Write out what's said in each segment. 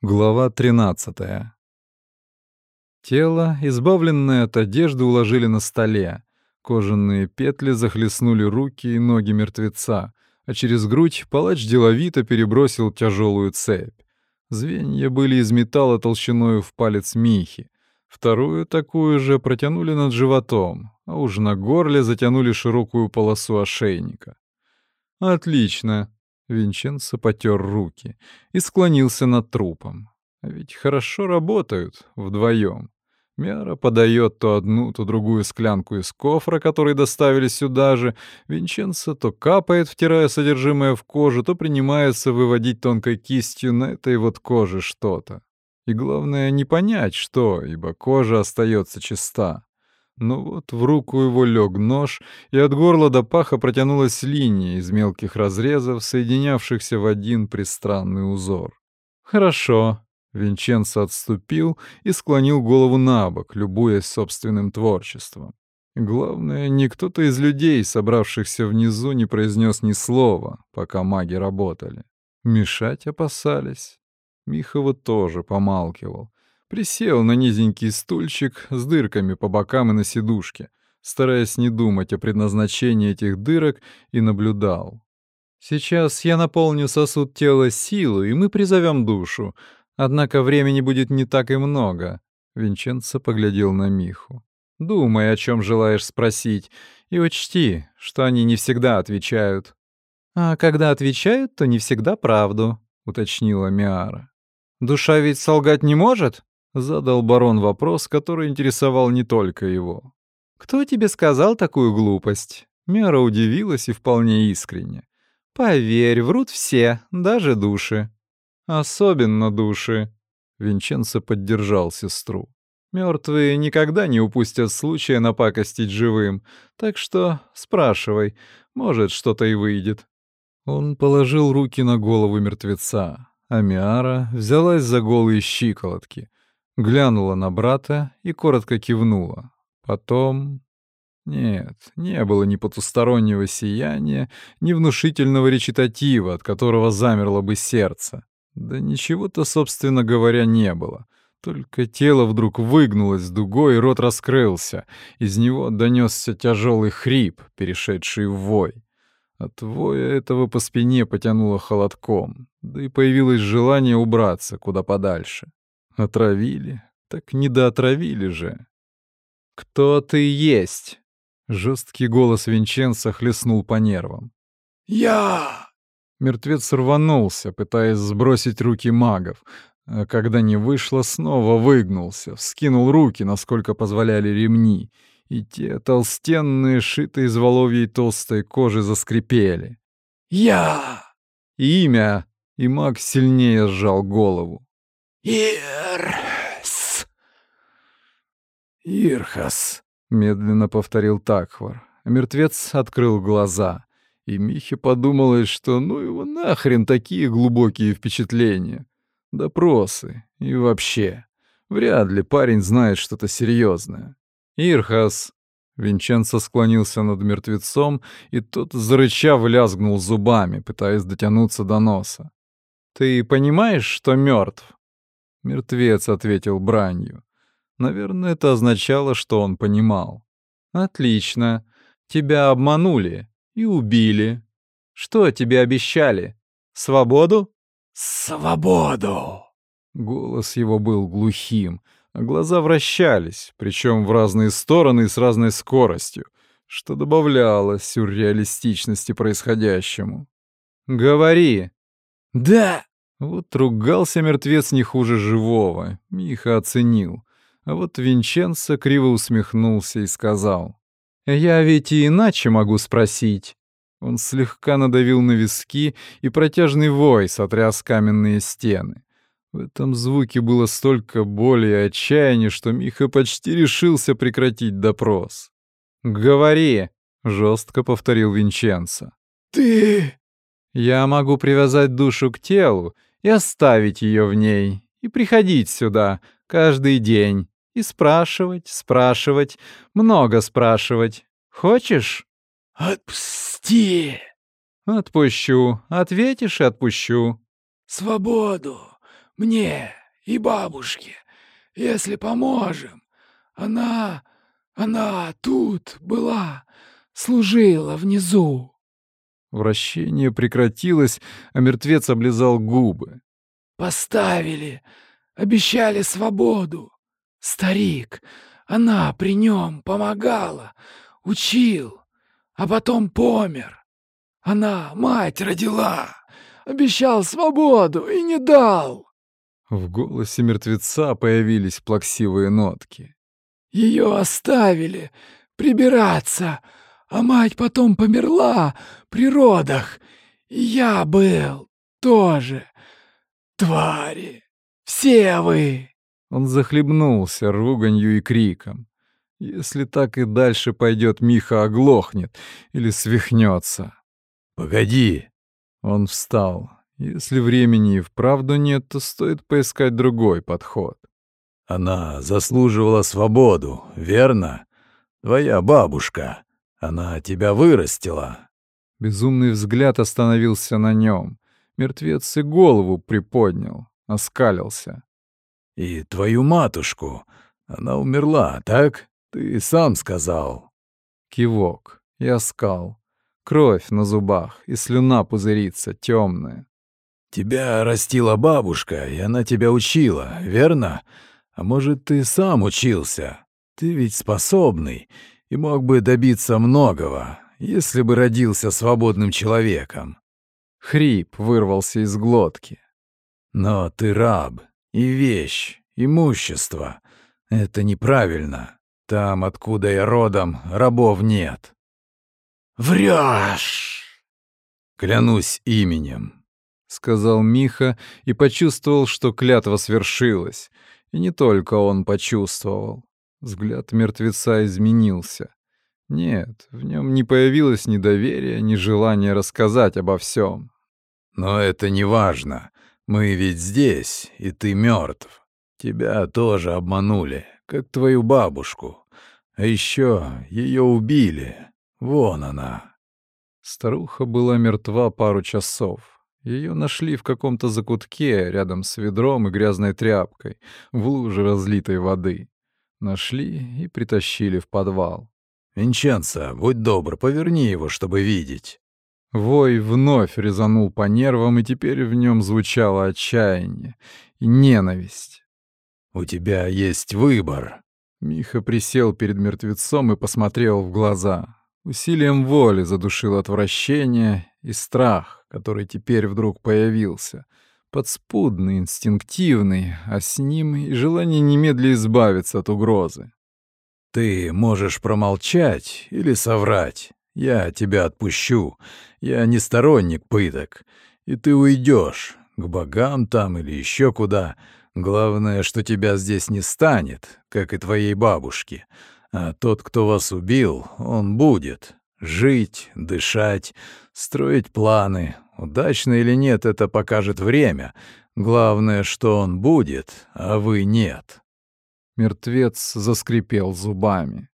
Глава 13. Тело, избавленное от одежды, уложили на столе. Кожаные петли захлестнули руки и ноги мертвеца, а через грудь палач деловито перебросил тяжелую цепь. Звенья были из металла толщиной в палец Михи. Вторую такую же протянули над животом, а уж на горле затянули широкую полосу ошейника. «Отлично!» Винченцо потер руки и склонился над трупом. Ведь хорошо работают вдвоем. Мяра подает то одну, то другую склянку из кофра, который доставили сюда же. Винченцо то капает, втирая содержимое в кожу, то принимается выводить тонкой кистью на этой вот коже что-то. И главное не понять, что, ибо кожа остается чиста. Но вот в руку его лег нож, и от горла до паха протянулась линия из мелких разрезов, соединявшихся в один пристранный узор. «Хорошо». Винченцо отступил и склонил голову на бок, любуясь собственным творчеством. Главное, ни кто-то из людей, собравшихся внизу, не произнес ни слова, пока маги работали. Мешать опасались. Михова тоже помалкивал. Присел на низенький стульчик с дырками по бокам и на сидушке, стараясь не думать о предназначении этих дырок, и наблюдал. «Сейчас я наполню сосуд тела силой, и мы призовем душу. Однако времени будет не так и много», — Винченцо поглядел на Миху. «Думай, о чем желаешь спросить, и учти, что они не всегда отвечают». «А когда отвечают, то не всегда правду», — уточнила Миара. «Душа ведь солгать не может?» Задал барон вопрос, который интересовал не только его. «Кто тебе сказал такую глупость?» Мера удивилась и вполне искренне. «Поверь, врут все, даже души». «Особенно души», — Винченцо поддержал сестру. Мертвые никогда не упустят случая напакостить живым, так что спрашивай, может, что-то и выйдет». Он положил руки на голову мертвеца, а Миара взялась за голые щиколотки, глянула на брата и коротко кивнула. Потом... Нет, не было ни потустороннего сияния, ни внушительного речитатива, от которого замерло бы сердце. Да ничего-то, собственно говоря, не было. Только тело вдруг выгнулось дугой, и рот раскрылся. Из него донесся тяжелый хрип, перешедший в вой. От воя этого по спине потянуло холодком, да и появилось желание убраться куда подальше. Отравили? Так не доотравили же. «Кто ты есть?» Жесткий голос Винченца хлестнул по нервам. «Я!» Мертвец рванулся, пытаясь сбросить руки магов, а когда не вышло, снова выгнулся, вскинул руки, насколько позволяли ремни, и те толстенные, шитые из воловьей толстой кожи, заскрипели. «Я!» «Имя!» И маг сильнее сжал голову. «Ирс!» «Ирхас», — медленно повторил Такхвар. Мертвец открыл глаза, и Михе подумалось, что ну его нахрен такие глубокие впечатления. Допросы и вообще. Вряд ли парень знает что-то серьезное. «Ирхас!» Винченцо склонился над мертвецом, и тот, зарычав, лязгнул зубами, пытаясь дотянуться до носа. «Ты понимаешь, что мертв? Мертвец ответил бранью. Наверное, это означало, что он понимал. Отлично. Тебя обманули и убили. Что тебе обещали? Свободу? Свободу. Голос его был глухим, а глаза вращались, причем в разные стороны и с разной скоростью, что добавляло сюрреалистичности происходящему. «Говори!» «Да!» Вот ругался мертвец не хуже живого, Миха оценил. А вот Винченцо криво усмехнулся и сказал. «Я ведь и иначе могу спросить». Он слегка надавил на виски, и протяжный вой сотряс каменные стены. В этом звуке было столько боли и отчаяния, что Миха почти решился прекратить допрос. «Говори!» — жестко повторил Винченцо. «Ты...» «Я могу привязать душу к телу и оставить ее в ней, и приходить сюда каждый день, и спрашивать, спрашивать, много спрашивать. Хочешь? Отпусти. Отпущу. Ответишь и отпущу. Свободу. мне и бабушке, если поможем. Она... она тут была, служила внизу». Вращение прекратилось, а мертвец облизал губы. «Поставили, обещали свободу. Старик, она при нем помогала, учил, а потом помер. Она мать родила, обещал свободу и не дал. В голосе мертвеца появились плаксивые нотки. Ее оставили прибираться, а мать потом померла при родах. И я был тоже. Твари, все вы. Он захлебнулся руганью и криком. Если так и дальше пойдет, Миха оглохнет или свихнется. «Погоди!» Он встал. Если времени и вправду нет, то стоит поискать другой подход. Она заслуживала свободу, верно? Твоя бабушка. Она тебя вырастила. Безумный взгляд остановился на нем. Мертвец и голову приподнял, оскалился. И твою матушку. Она умерла, так? Ты сам сказал. Кивок и оскал. Кровь на зубах, и слюна пузырится, темная. Тебя растила бабушка, и она тебя учила, верно? А может, ты сам учился? Ты ведь способный и мог бы добиться многого, если бы родился свободным человеком. Хрип вырвался из глотки. Но ты раб и вещь, имущество. Это неправильно. Там, откуда я родом, рабов нет. Врешь! Клянусь именем, — сказал Миха и почувствовал, что клятва свершилась. И не только он почувствовал. Взгляд мертвеца изменился. Нет, в нем не появилось ни доверия, ни желания рассказать обо всем. «Но это не важно. Мы ведь здесь, и ты мертв. Тебя тоже обманули, как твою бабушку. А еще ее убили. Вон она». Старуха была мертва пару часов. Ее нашли в каком-то закутке рядом с ведром и грязной тряпкой, в луже разлитой воды. Нашли и притащили в подвал. «Винченцо, будь добр, поверни его, чтобы видеть». Вой вновь резанул по нервам, и теперь в нем звучало отчаяние и ненависть. «У тебя есть выбор». Миха присел перед мертвецом и посмотрел в глаза. Усилием воли задушил отвращение и страх, который теперь вдруг появился. Подспудный, инстинктивный, а с ним и желание немедля избавиться от угрозы. Ты можешь промолчать или соврать. Я тебя отпущу. Я не сторонник пыток. И ты уйдешь к богам там или еще куда. Главное, что тебя здесь не станет, как и твоей бабушки. А тот, кто вас убил, он будет. Жить, дышать, строить планы. Удачно или нет, это покажет время. Главное, что он будет, а вы нет. Мертвец заскрипел зубами.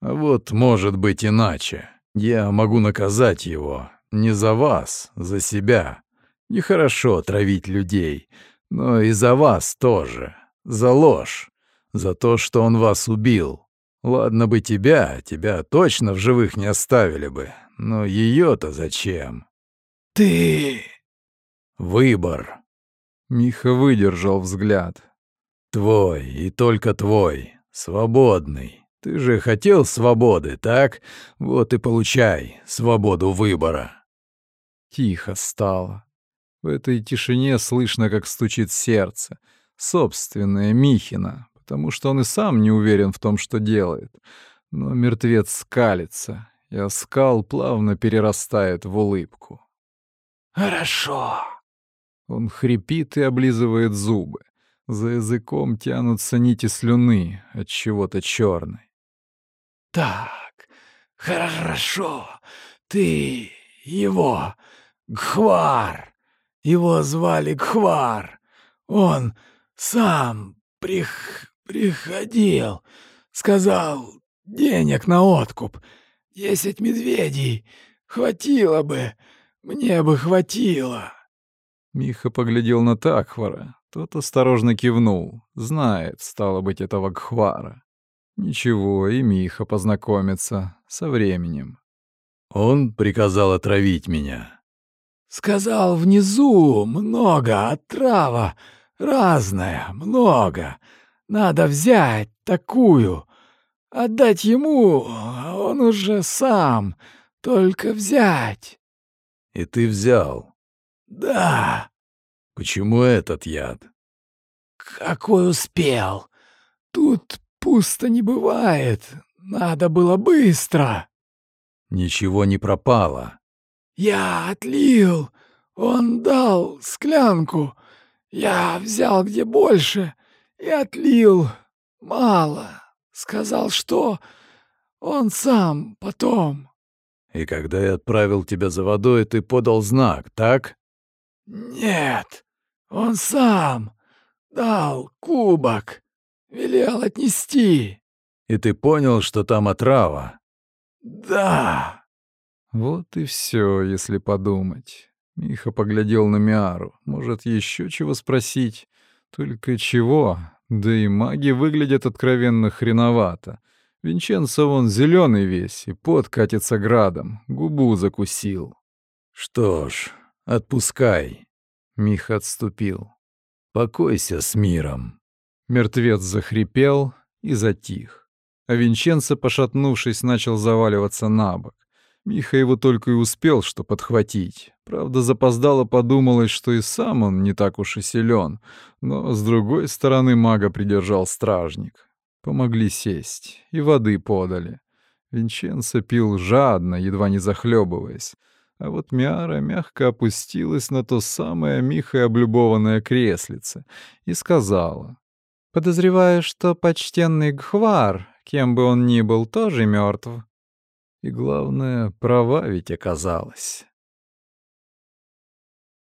Вот может быть иначе. Я могу наказать его. Не за вас, за себя. Нехорошо травить людей, но и за вас тоже. За ложь. За то, что он вас убил. Ладно бы тебя, тебя точно в живых не оставили бы. Но ее-то зачем? Ты... Выбор. Миха выдержал взгляд. Твой и только твой, свободный. Ты же хотел свободы, так? Вот и получай свободу выбора. Тихо стало. В этой тишине слышно, как стучит сердце. Собственное Михина, потому что он и сам не уверен в том, что делает. Но мертвец скалится, и оскал плавно перерастает в улыбку. «Хорошо». Он хрипит и облизывает зубы. За языком тянутся нити слюны от чего-то черной. «Так, хорошо. Ты его, Гхвар. Его звали Гхвар. Он сам прих... приходил. Сказал, денег на откуп. Десять медведей. Хватило бы. Мне бы хватило». Миха поглядел на Такхвара. Тот осторожно кивнул. Знает, стало быть, этого Гхвара. Ничего, и Миха познакомится со временем. Он приказал отравить меня. Сказал внизу много, отрава разная, много. Надо взять такую, отдать ему, а он уже сам, только взять. И ты взял? Да. Почему этот яд? Какой успел? Тут пусто не бывает. Надо было быстро. Ничего не пропало. Я отлил. Он дал склянку. Я взял где больше и отлил. Мало. Сказал, что он сам потом. И когда я отправил тебя за водой, ты подал знак, так? Нет, он сам дал кубок, велел отнести. И ты понял, что там отрава? Да. Вот и все, если подумать. Миха поглядел на Миару. Может, еще чего спросить? Только чего? Да и маги выглядят откровенно хреновато. Винченцо вон зеленый весь, и пот катится градом, губу закусил. Что ж, отпускай. Миха отступил. Покойся с миром. Мертвец захрипел и затих. А Винченцо, пошатнувшись, начал заваливаться на бок. Миха его только и успел что подхватить. Правда, запоздало подумалось, что и сам он не так уж и силен, но с другой стороны мага придержал стражник. Помогли сесть и воды подали. Винченцо пил жадно, едва не захлебываясь. А вот Миара мягко опустилась на то самое Михой облюбованное креслице и сказала. «Подозреваю, что почтенный Гхвар, кем бы он ни был, тоже мертв. И главное, права ведь оказалась.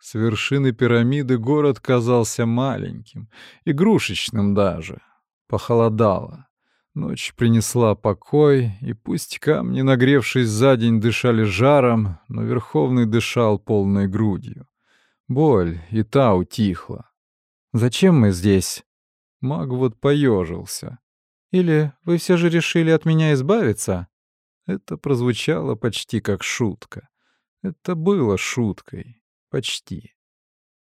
С вершины пирамиды город казался маленьким, игрушечным даже. Похолодало. Ночь принесла покой, и пусть камни, нагревшись за день, дышали жаром, но Верховный дышал полной грудью. Боль и та утихла. «Зачем мы здесь?» Маг вот поежился. «Или вы все же решили от меня избавиться?» Это прозвучало почти как шутка. Это было шуткой. Почти.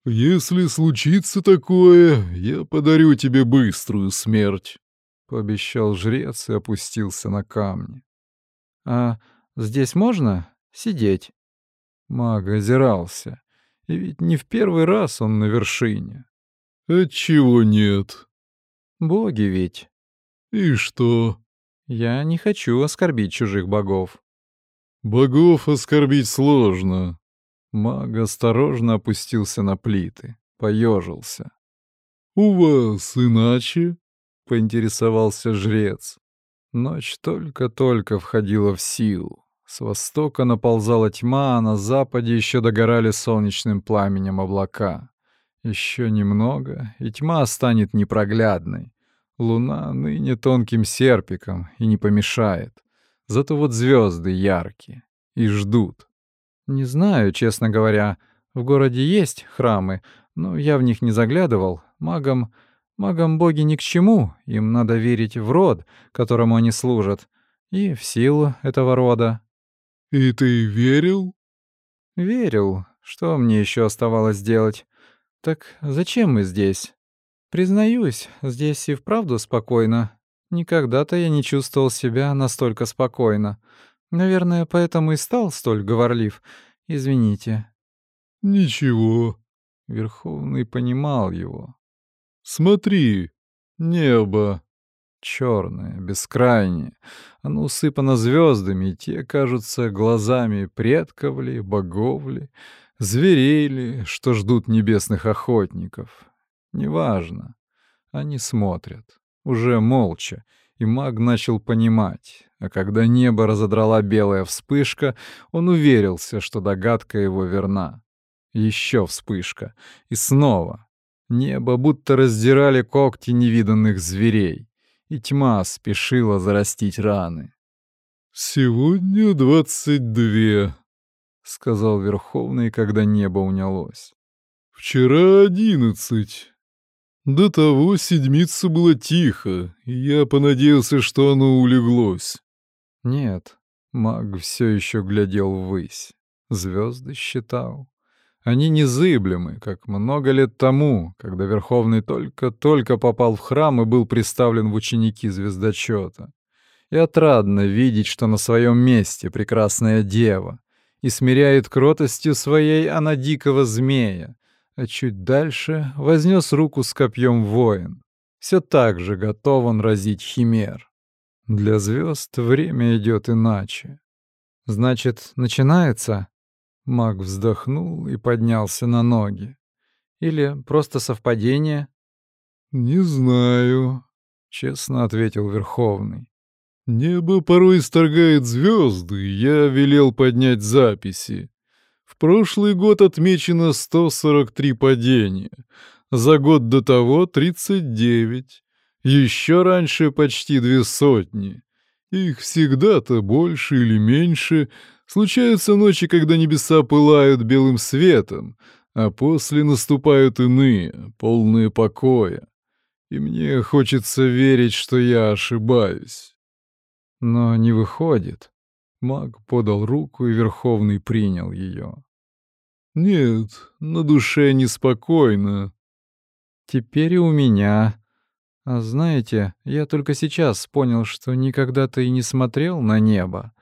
«Если случится такое, я подарю тебе быструю смерть», — пообещал жрец и опустился на камни. «А здесь можно сидеть?» Маг озирался. И ведь не в первый раз он на вершине. «Отчего нет?» «Боги ведь». «И что?» Я не хочу оскорбить чужих богов. Богов оскорбить сложно. Маг осторожно опустился на плиты, поежился. У вас иначе? поинтересовался жрец. Ночь только-только входила в силу. С востока наползала тьма, а на западе еще догорали солнечным пламенем облака. Еще немного, и тьма станет непроглядной. Луна ныне тонким серпиком и не помешает. Зато вот звезды яркие и ждут. Не знаю, честно говоря. В городе есть храмы, но я в них не заглядывал. Магам... Магам боги ни к чему. Им надо верить в род, которому они служат, и в силу этого рода. «И ты верил?» «Верил. Что мне еще оставалось делать? Так зачем мы здесь?» Признаюсь, здесь и вправду спокойно. Никогда-то я не чувствовал себя настолько спокойно. Наверное, поэтому и стал столь говорлив. Извините. Ничего. Верховный понимал его. Смотри, небо. Черное, бескрайнее. Оно усыпано звездами, и те кажутся глазами предков ли, богов ли, зверей ли, что ждут небесных охотников. Неважно. Они смотрят. Уже молча. И маг начал понимать. А когда небо разодрала белая вспышка, он уверился, что догадка его верна. Еще вспышка. И снова. Небо будто раздирали когти невиданных зверей. И тьма спешила зарастить раны. «Сегодня двадцать две», — сказал Верховный, когда небо унялось. «Вчера одиннадцать. До того седмицу было тихо, и я понадеялся, что оно улеглось. Нет, маг все еще глядел ввысь. Звезды считал. Они незыблемы, как много лет тому, когда Верховный только-только попал в храм и был представлен в ученики звездочета. И отрадно видеть, что на своем месте прекрасная дева, и смиряет кротостью своей она дикого змея, а чуть дальше вознес руку с копьем воин. Все так же готов он разить химер. Для звезд время идет иначе. Значит, начинается? Маг вздохнул и поднялся на ноги. Или просто совпадение? Не знаю, честно ответил Верховный. Небо порой исторгает звезды, я велел поднять записи. В прошлый год отмечено 143 падения, за год до того 39, еще раньше почти две сотни. Их всегда-то больше или меньше. Случаются ночи, когда небеса пылают белым светом, а после наступают иные, полные покоя. И мне хочется верить, что я ошибаюсь. Но не выходит. Маг подал руку, и Верховный принял ее. «Нет, на душе неспокойно». «Теперь и у меня. А знаете, я только сейчас понял, что никогда-то и не смотрел на небо.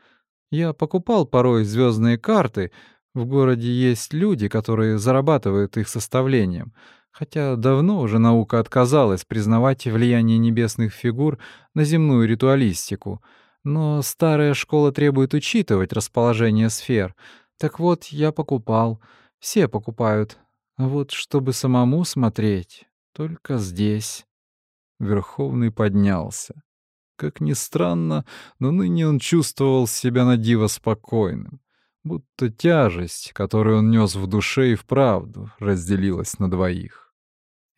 Я покупал порой звездные карты. В городе есть люди, которые зарабатывают их составлением. Хотя давно уже наука отказалась признавать влияние небесных фигур на земную ритуалистику — но старая школа требует учитывать расположение сфер. Так вот, я покупал. Все покупают. А вот чтобы самому смотреть, только здесь. Верховный поднялся. Как ни странно, но ныне он чувствовал себя на диво спокойным, будто тяжесть, которую он нес в душе и вправду, разделилась на двоих.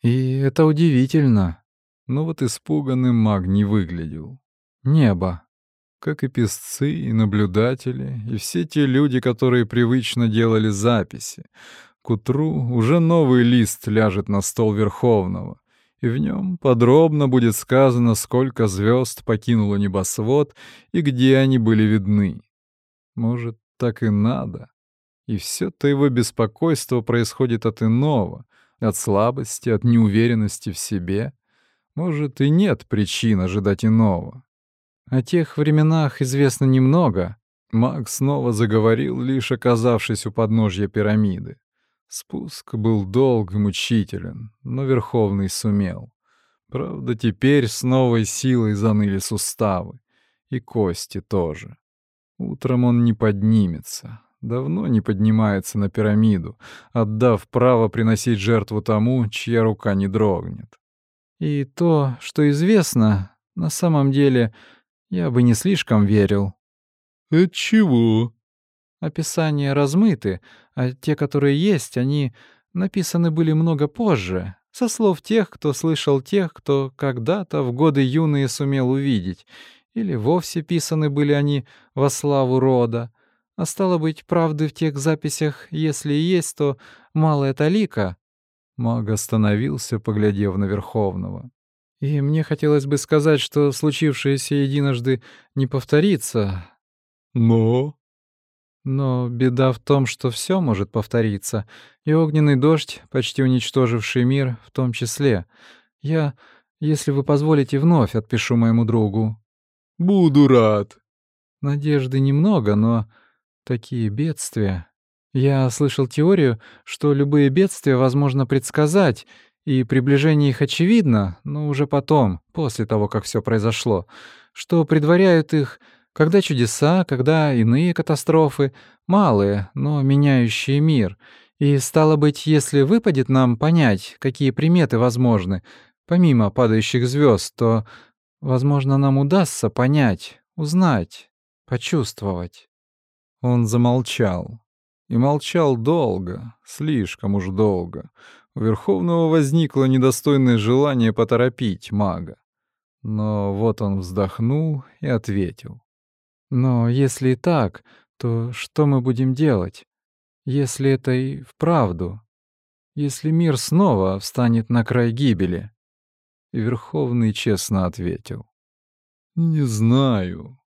И это удивительно. Но вот испуганным маг не выглядел. Небо как и песцы, и наблюдатели, и все те люди, которые привычно делали записи. К утру уже новый лист ляжет на стол Верховного, и в нем подробно будет сказано, сколько звезд покинуло небосвод и где они были видны. Может, так и надо. И все-то его беспокойство происходит от иного, от слабости, от неуверенности в себе. Может, и нет причин ожидать иного. О тех временах известно немного. Маг снова заговорил, лишь оказавшись у подножья пирамиды. Спуск был долг и мучителен, но Верховный сумел. Правда, теперь с новой силой заныли суставы. И кости тоже. Утром он не поднимется. Давно не поднимается на пирамиду, отдав право приносить жертву тому, чья рука не дрогнет. И то, что известно, на самом деле я бы не слишком верил. Отчего? Описания размыты, а те, которые есть, они написаны были много позже, со слов тех, кто слышал тех, кто когда-то в годы юные сумел увидеть, или вовсе писаны были они во славу рода. А стало быть, правды в тех записях, если и есть, то малая талика. Маг остановился, поглядев на Верховного. И мне хотелось бы сказать, что случившееся единожды не повторится. Но... Но беда в том, что все может повториться, и огненный дождь, почти уничтоживший мир, в том числе. Я, если вы позволите, вновь отпишу моему другу. Буду рад. Надежды немного, но такие бедствия. Я слышал теорию, что любые бедствия возможно предсказать, и приближение их очевидно, но уже потом, после того, как все произошло, что предваряют их когда чудеса, когда иные катастрофы, малые, но меняющие мир. И стало быть, если выпадет нам понять, какие приметы возможны, помимо падающих звезд, то, возможно, нам удастся понять, узнать, почувствовать. Он замолчал. И молчал долго, слишком уж долго. У Верховного возникло недостойное желание поторопить мага. Но вот он вздохнул и ответил. «Но если и так, то что мы будем делать? Если это и вправду?» если мир снова встанет на край гибели? И Верховный честно ответил. Не знаю.